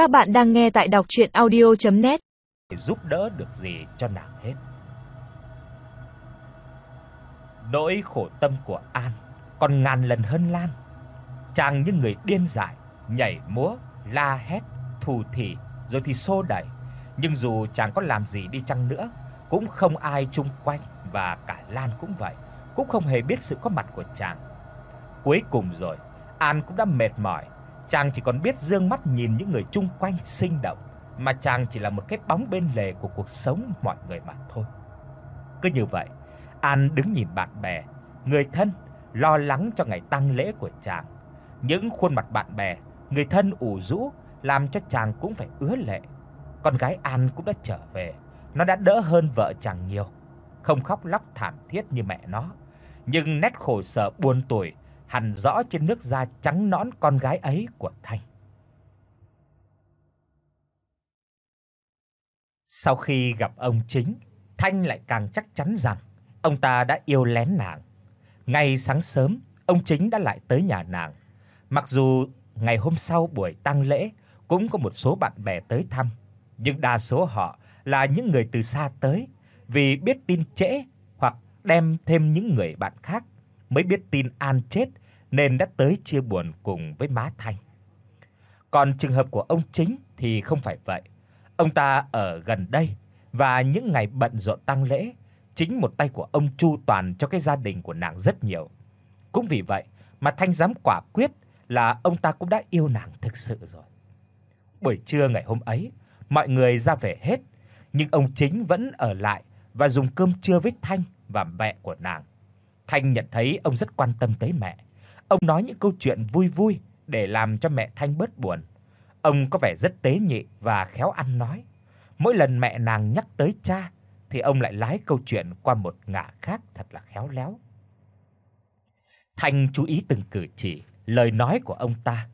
Các bạn đang nghe tại đọc audio net Giúp đỡ được gì cho nàng hết. Nỗi khổ tâm của An còn ngàn lần hơn Lan. Chàng như người điên dại, nhảy múa, la hét, thù thỉ rồi thì xô đẩy, nhưng dù chàng có làm gì đi chăng nữa, cũng không ai chung quanh và cả Lan cũng vậy, cũng không hề biết sự có mặt của chàng. Cuối cùng rồi, An cũng đã mệt mỏi, chàng chỉ còn biết dương mắt nhìn những người chung quanh sinh động, mà chàng chỉ là một cái bóng bên lề của cuộc sống mọi người mà thôi. Cứ như vậy, An đứng nhìn bạn bè, người thân lo lắng cho ngày tang lễ của chàng. Những khuôn mặt bạn bè, người thân ủ rũ làm cho chàng cũng phải ứa lệ. Con gái An cũng đã trở về, nó đã đỡ hơn vợ chàng nhiều, không khóc lóc thảm thiết như mẹ nó, nhưng nét khổ sở buồn tủi hằn rõ trên nước da trắng nõn con gái ấy của Thanh. Sau khi gặp ông chính, Thanh lại càng chắc chắn rằng ông ta đã yêu lén nàng. Ngày sáng sớm, ông chính đã lại tới nhà nàng. Mặc dù ngày hôm sau buổi tang lễ cũng có một số bạn bè tới thăm, nhưng đa số họ là những người từ xa tới, vì biết tin trễ hoặc đem thêm những người bạn khác mới biết tin An chết nên đã tới chia buồn cùng với má Thanh. Còn trường hợp của ông chính thì không phải vậy. Ông ta ở gần đây và những ngày bận rộn tang lễ, chính một tay của ông chu toàn cho cái gia đình của nàng rất nhiều. Cũng vì vậy mà Thanh dám quả quyết là ông ta cũng đã yêu nàng thực sự rồi. Buổi trưa ngày hôm ấy, mọi người ra về hết, nhưng ông chính vẫn ở lại và dùng cơm trưa với Thanh và mẹ của nàng. Thanh nhận thấy ông rất quan tâm tới mẹ. Ông nói những câu chuyện vui vui để làm cho mẹ Thanh bớt buồn. Ông có vẻ rất tế nhị và khéo ăn nói. Mỗi lần mẹ nàng nhắc tới cha thì ông lại lái câu chuyện qua một ngả khác thật là khéo léo. Thanh chú ý từng cử chỉ, lời nói của ông ta.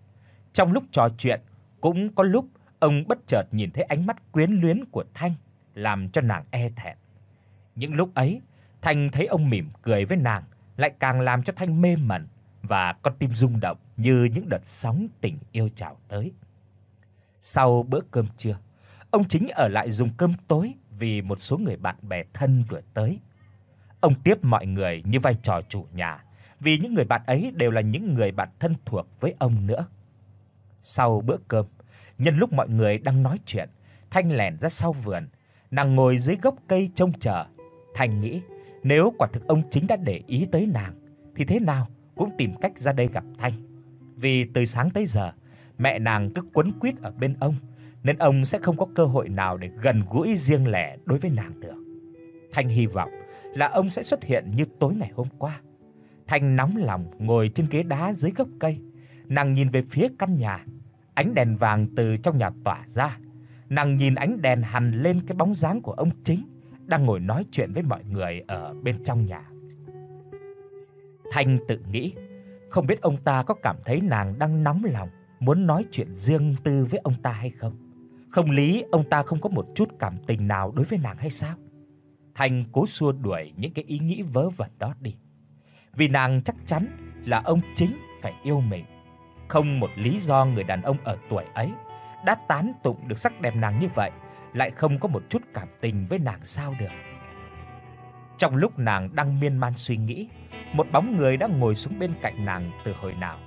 Trong lúc trò chuyện, cũng có lúc ông bất chợt nhìn thấy ánh mắt quyến luyến của Thanh, làm cho nàng e thẹn. Những lúc ấy, Thanh thấy ông mỉm cười với nàng, lại càng làm cho Thanh mê mẩn và con tim rung động như những đợt sóng tình yêu trào tới. Sau bữa cơm trưa, ông chính ở lại dùng cơm tối vì một số người bạn bè thân vừa tới. Ông tiếp mọi người như vai trò chủ nhà, vì những người bạn ấy đều là những người bạn thân thuộc với ông nữa. Sau bữa cơm, nhân lúc mọi người đang nói chuyện, Thanh lẻn ra sau vườn, nàng ngồi dưới gốc cây trông chờ. Thanh nghĩ, nếu quả thực ông chính đã để ý tới nàng thì thế nào cũng tìm cách ra đây gặp Thanh. Vì từ sáng tới giờ, mẹ nàng cứ quấn quýt ở bên ông, nên ông sẽ không có cơ hội nào để gần gũi riêng lẻ đối với nàng được. Thanh hy vọng là ông sẽ xuất hiện như tối ngày hôm qua. Thanh nóng lòng ngồi trên ghế đá dưới gốc cây, nàng nhìn về phía căn nhà, ánh đèn vàng từ trong nhà tỏa ra. Nàng nhìn ánh đèn hằn lên cái bóng dáng của ông chính đang ngồi nói chuyện với mọi người ở bên trong nhà. Thanh tự nghĩ, không biết ông ta có cảm thấy nàng đang nóng lòng muốn nói chuyện riêng tư với ông ta hay không. Không lý ông ta không có một chút cảm tình nào đối với nàng hay sao? Thanh cố xua đuổi những cái ý nghĩ vớ vẩn đó đi. Vì nàng chắc chắn là ông chính phải yêu mình. Không một lý do người đàn ông ở tuổi ấy đã tán tụng được sắc đẹp nàng như vậy, lại không có một chút cảm tình với nàng sao được. Trong lúc nàng đang miên man suy nghĩ, một bóng người đã ngồi xuống bên cạnh nàng từ hồi nào.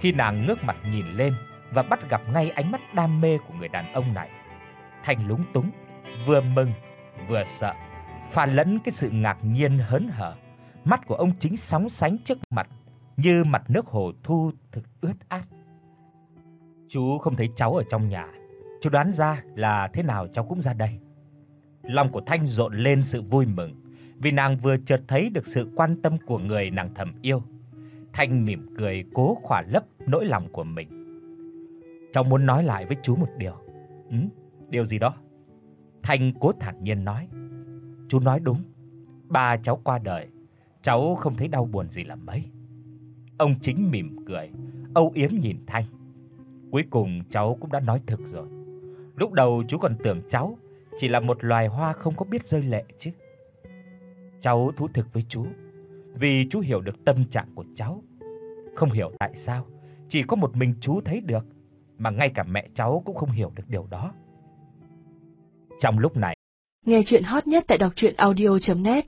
Khi nàng ngước mặt nhìn lên và bắt gặp ngay ánh mắt đam mê của người đàn ông này, Thành lúng túng, vừa mừng vừa sợ, pha lẫn cái sự ngạc nhiên hớn hở. Mắt của ông chính sóng sánh trước mặt như mặt nước hồ thu thực ướt át. Chú không thấy cháu ở trong nhà, chú đoán ra là thế nào cháu cũng ra đây. Lòng của Thanh rộn lên sự vui mừng, vì nàng vừa chợt thấy được sự quan tâm của người nàng thầm yêu. Thanh mỉm cười cố khỏa lấp nỗi lòng của mình. Cháu muốn nói lại với chú một điều. Ừ, điều gì đó? Thanh cố thản nhiên nói. Chú nói đúng. Ba cháu qua đời, cháu không thấy đau buồn gì là mấy. Ông chính mỉm cười, âu yếm nhìn Thanh. Cuối cùng cháu cũng đã nói thực rồi. Lúc đầu chú còn tưởng cháu chỉ là một loài hoa không có biết rơi lệ chứ. Cháu thú thực với chú, vì chú hiểu được tâm trạng của cháu. Không hiểu tại sao, chỉ có một mình chú thấy được, mà ngay cả mẹ cháu cũng không hiểu được điều đó. Trong lúc này, Nghe truyện hot nhất tại doctruyenaudio.net